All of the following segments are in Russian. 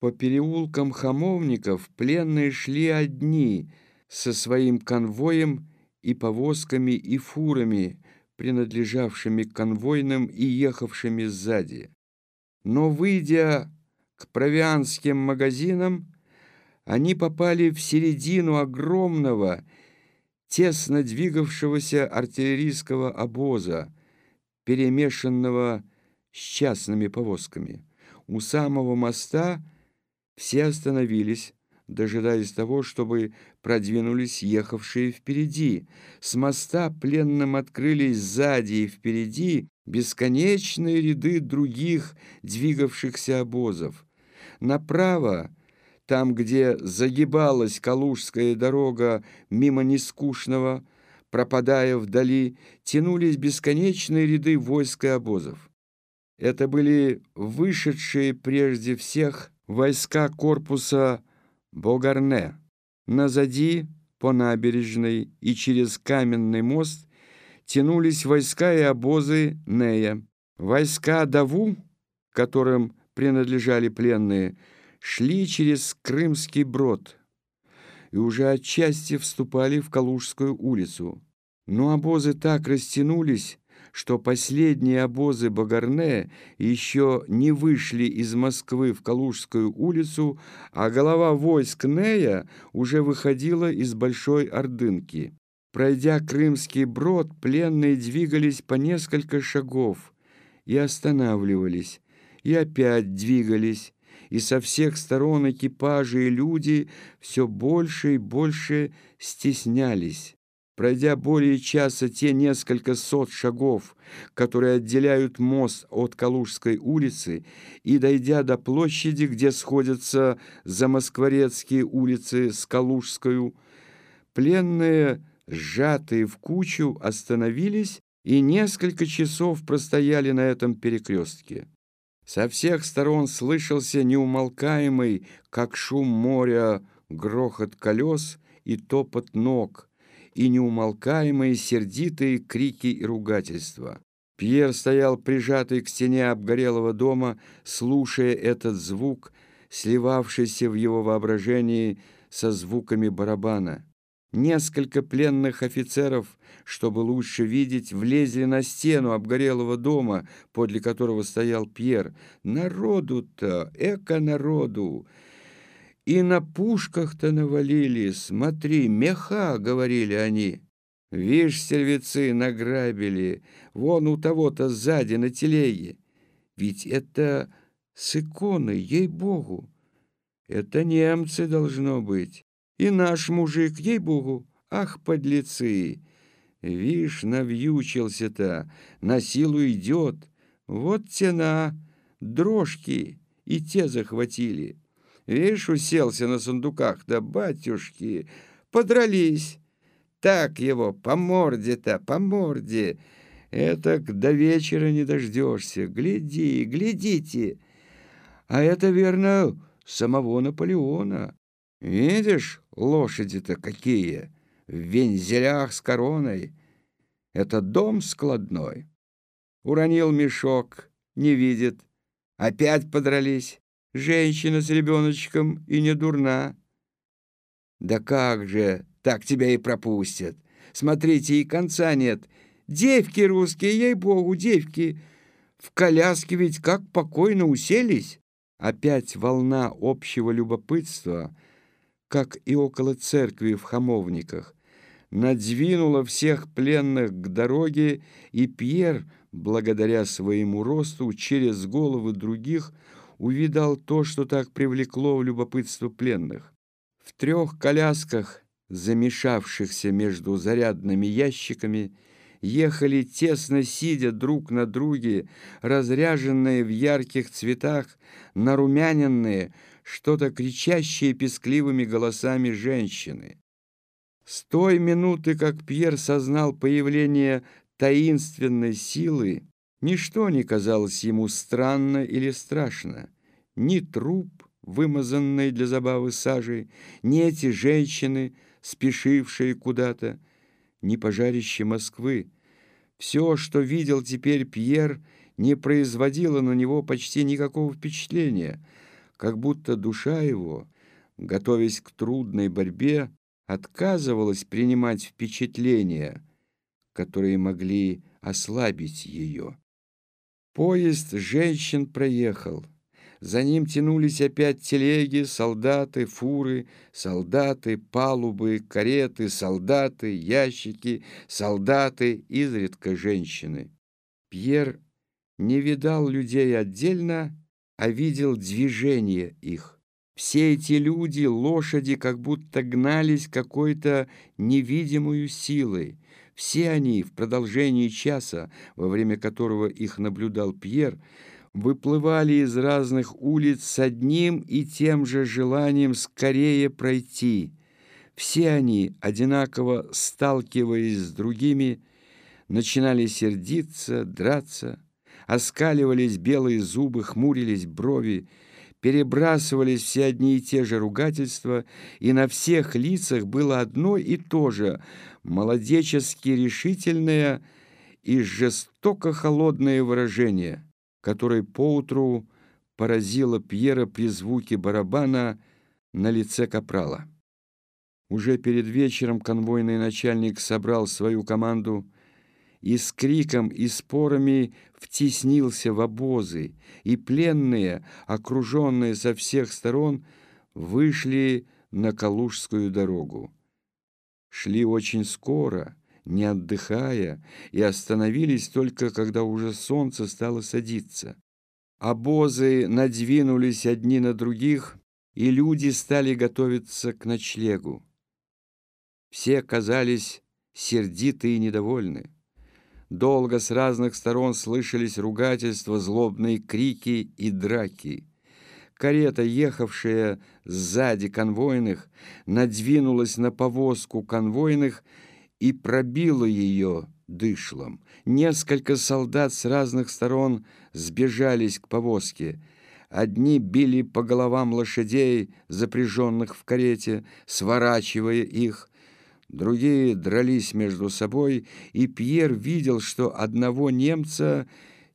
По переулкам хамовников пленные шли одни со своим конвоем и повозками и фурами, принадлежавшими конвойным и ехавшими сзади. Но, выйдя к провианским магазинам, они попали в середину огромного, тесно двигавшегося артиллерийского обоза, перемешанного с частными повозками. У самого моста все остановились, дожидаясь того, чтобы продвинулись ехавшие впереди. С моста пленным открылись сзади и впереди бесконечные ряды других двигавшихся обозов. Направо, там, где загибалась Калужская дорога мимо Нескучного, пропадая вдали, тянулись бесконечные ряды войск и обозов. Это были вышедшие прежде всех войска корпуса Богарне. Назади, по набережной и через каменный мост тянулись войска и обозы Нея. Войска Даву, которым принадлежали пленные, шли через Крымский брод и уже отчасти вступали в Калужскую улицу. Но обозы так растянулись, что последние обозы Багарне еще не вышли из Москвы в Калужскую улицу, а голова войск Нея уже выходила из Большой Ордынки. Пройдя Крымский брод, пленные двигались по несколько шагов и останавливались, и опять двигались, и со всех сторон экипажи и люди все больше и больше стеснялись. Пройдя более часа те несколько сот шагов, которые отделяют мост от Калужской улицы, и дойдя до площади, где сходятся Замоскворецкие улицы с Калужскую, пленные, сжатые в кучу, остановились и несколько часов простояли на этом перекрестке. Со всех сторон слышался неумолкаемый, как шум моря, грохот колес и топот ног — и неумолкаемые сердитые крики и ругательства. Пьер стоял прижатый к стене обгорелого дома, слушая этот звук, сливавшийся в его воображении со звуками барабана. Несколько пленных офицеров, чтобы лучше видеть, влезли на стену обгорелого дома, подле которого стоял Пьер. «Народу-то! Эко-народу!» И на пушках-то навалили, смотри, меха, — говорили они. Вишь, сельвицы награбили, вон у того-то сзади на телеге. Ведь это с иконой, ей-богу. Это немцы должно быть. И наш мужик, ей-богу, ах, подлецы. Вишь, навьючился-то, на силу идет. Вот тена, дрожки и те захватили. Видишь, уселся на сундуках, да батюшки, подрались. Так его, по морде-то, по морде. Это до вечера не дождешься. Гляди, глядите. А это, верно, самого Наполеона. Видишь, лошади-то какие, в вензелях с короной. Это дом складной. Уронил мешок, не видит. Опять подрались. Женщина с ребеночком и не дурна. Да как же, так тебя и пропустят. Смотрите, и конца нет. Девки русские, ей-богу, девки. В коляске ведь как покойно уселись. Опять волна общего любопытства, как и около церкви в Хамовниках, надвинула всех пленных к дороге, и Пьер, благодаря своему росту, через головы других – увидал то, что так привлекло в любопытство пленных. В трех колясках, замешавшихся между зарядными ящиками, ехали тесно сидя друг на друге, разряженные в ярких цветах, нарумяненные, что-то кричащие пескливыми голосами женщины. С той минуты, как Пьер сознал появление таинственной силы, Ничто не казалось ему странно или страшно. Ни труп, вымазанный для забавы сажей, ни эти женщины, спешившие куда-то, ни пожарище Москвы. Все, что видел теперь Пьер, не производило на него почти никакого впечатления. как будто душа его, готовясь к трудной борьбе, отказывалась принимать впечатления, которые могли ослабить ее. Поезд женщин проехал. За ним тянулись опять телеги, солдаты, фуры, солдаты, палубы, кареты, солдаты, ящики, солдаты, изредка женщины. Пьер не видал людей отдельно, а видел движение их. Все эти люди, лошади, как будто гнались какой-то невидимую силой. Все они в продолжении часа, во время которого их наблюдал Пьер, выплывали из разных улиц с одним и тем же желанием скорее пройти. Все они, одинаково сталкиваясь с другими, начинали сердиться, драться, оскаливались белые зубы, хмурились брови, перебрасывались все одни и те же ругательства, и на всех лицах было одно и то же молодечески решительное и жестоко холодное выражение, которое поутру поразило Пьера при звуке барабана на лице капрала. Уже перед вечером конвойный начальник собрал свою команду и с криком и спорами втеснился в обозы, и пленные, окруженные со всех сторон, вышли на Калужскую дорогу. Шли очень скоро, не отдыхая, и остановились только, когда уже солнце стало садиться. Обозы надвинулись одни на других, и люди стали готовиться к ночлегу. Все казались сердиты и недовольны. Долго с разных сторон слышались ругательства, злобные крики и драки. Карета, ехавшая сзади конвойных, надвинулась на повозку конвойных и пробила ее дышлом. Несколько солдат с разных сторон сбежались к повозке. Одни били по головам лошадей, запряженных в карете, сворачивая их, Другие дрались между собой, и Пьер видел, что одного немца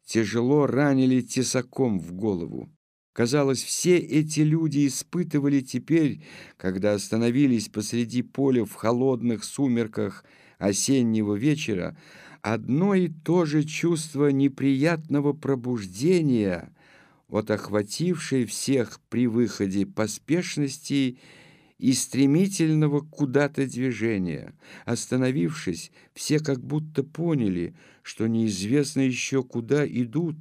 тяжело ранили тесаком в голову. Казалось, все эти люди испытывали теперь, когда остановились посреди поля в холодных сумерках осеннего вечера, одно и то же чувство неприятного пробуждения от охватившей всех при выходе поспешности и стремительного куда-то движения. Остановившись, все как будто поняли, что неизвестно еще куда идут,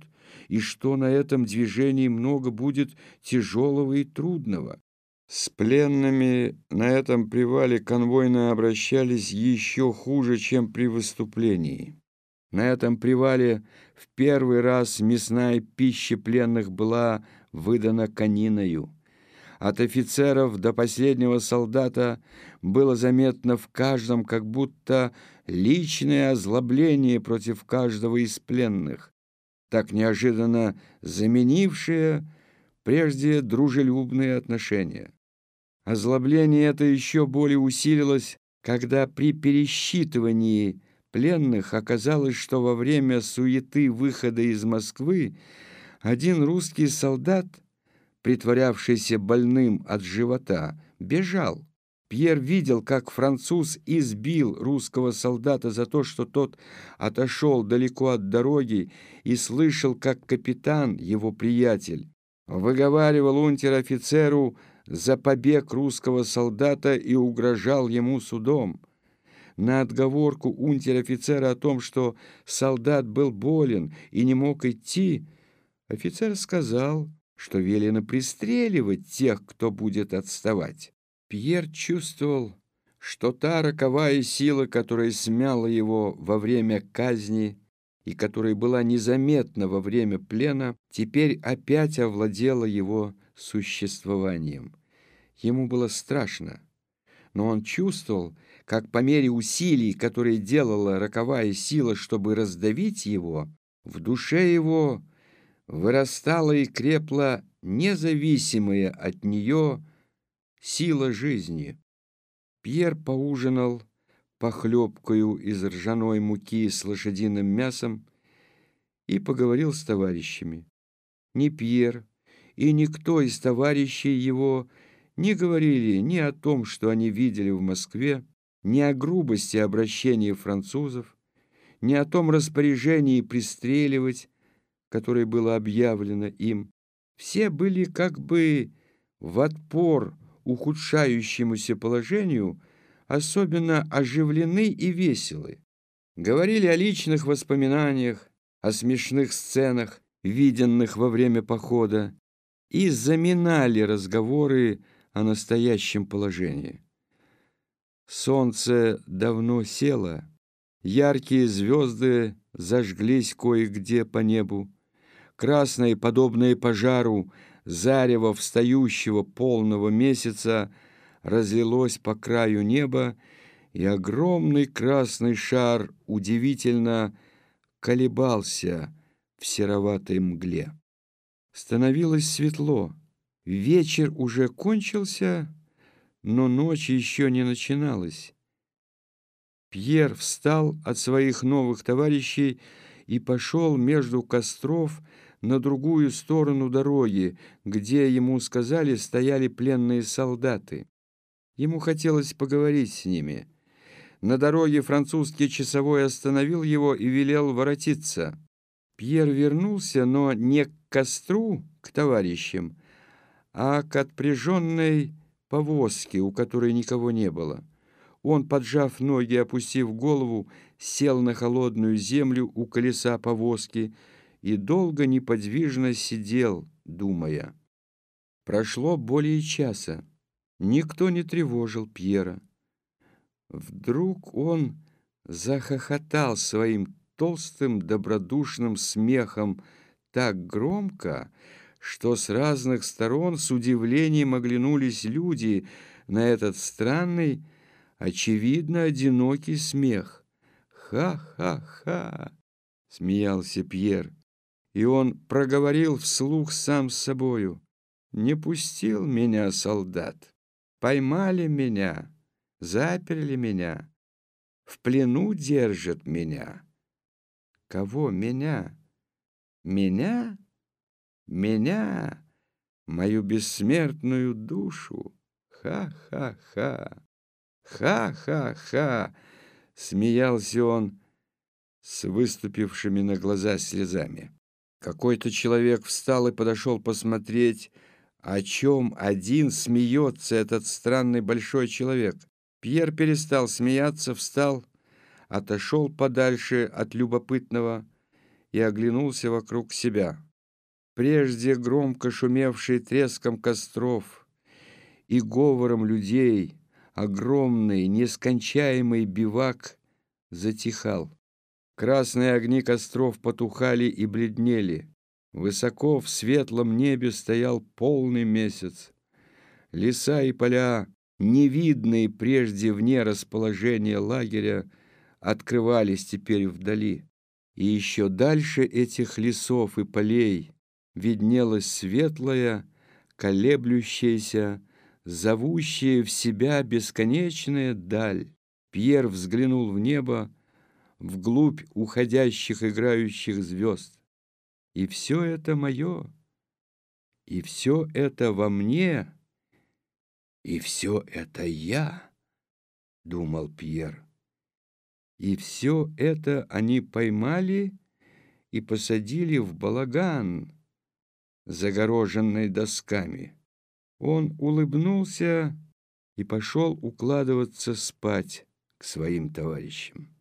и что на этом движении много будет тяжелого и трудного. С пленными на этом привале конвойно обращались еще хуже, чем при выступлении. На этом привале в первый раз мясная пища пленных была выдана кониною. От офицеров до последнего солдата было заметно в каждом как будто личное озлобление против каждого из пленных, так неожиданно заменившее прежде дружелюбные отношения. Озлобление это еще более усилилось, когда при пересчитывании пленных оказалось, что во время суеты выхода из Москвы один русский солдат – притворявшийся больным от живота, бежал. Пьер видел, как француз избил русского солдата за то, что тот отошел далеко от дороги, и слышал, как капитан, его приятель, выговаривал унтер-офицеру за побег русского солдата и угрожал ему судом. На отговорку унтер-офицера о том, что солдат был болен и не мог идти, офицер сказал — что велено пристреливать тех, кто будет отставать. Пьер чувствовал, что та роковая сила, которая смяла его во время казни и которая была незаметна во время плена, теперь опять овладела его существованием. Ему было страшно, но он чувствовал, как по мере усилий, которые делала роковая сила, чтобы раздавить его, в душе его вырастала и крепла независимая от нее сила жизни. Пьер поужинал похлебкою из ржаной муки с лошадиным мясом и поговорил с товарищами. Ни Пьер и никто из товарищей его не говорили ни о том, что они видели в Москве, ни о грубости обращения французов, ни о том распоряжении пристреливать, которое было объявлено им. Все были как бы в отпор ухудшающемуся положению особенно оживлены и веселы. Говорили о личных воспоминаниях, о смешных сценах, виденных во время похода, и заминали разговоры о настоящем положении. Солнце давно село, яркие звезды зажглись кое-где по небу, красное, подобное пожару, зарево встающего полного месяца разлилось по краю неба, и огромный красный шар удивительно колебался в сероватой мгле. Становилось светло, вечер уже кончился, но ночь еще не начиналась. Пьер встал от своих новых товарищей и пошел между костров на другую сторону дороги, где, ему сказали, стояли пленные солдаты. Ему хотелось поговорить с ними. На дороге французский часовой остановил его и велел воротиться. Пьер вернулся, но не к костру, к товарищам, а к отпряженной повозке, у которой никого не было. Он, поджав ноги, опустив голову, сел на холодную землю у колеса повозки и долго неподвижно сидел, думая. Прошло более часа. Никто не тревожил Пьера. Вдруг он захохотал своим толстым добродушным смехом так громко, что с разных сторон с удивлением оглянулись люди на этот странный, очевидно одинокий смех. «Ха-ха-ха!» — смеялся Пьер, и он проговорил вслух сам с собою. «Не пустил меня солдат, поймали меня, заперли меня, в плену держат меня». «Кого меня?» «Меня?» «Меня?» «Мою бессмертную душу?» «Ха-ха-ха!» «Ха-ха-ха!» — смеялся он с выступившими на глаза слезами. Какой-то человек встал и подошел посмотреть, о чем один смеется этот странный большой человек. Пьер перестал смеяться, встал, отошел подальше от любопытного и оглянулся вокруг себя. Прежде громко шумевший треском костров и говором людей — огромный, нескончаемый бивак затихал. Красные огни костров потухали и бледнели. Высоко в светлом небе стоял полный месяц. Леса и поля, невидные прежде вне расположения лагеря, открывались теперь вдали. И еще дальше этих лесов и полей виднелась светлая, колеблющаяся, зовущая в себя бесконечная даль. Пьер взглянул в небо, вглубь уходящих играющих звезд. И все это мое, и все это во мне, и все это я, думал Пьер. И все это они поймали и посадили в балаган, загороженный досками. Он улыбнулся и пошел укладываться спать к своим товарищам.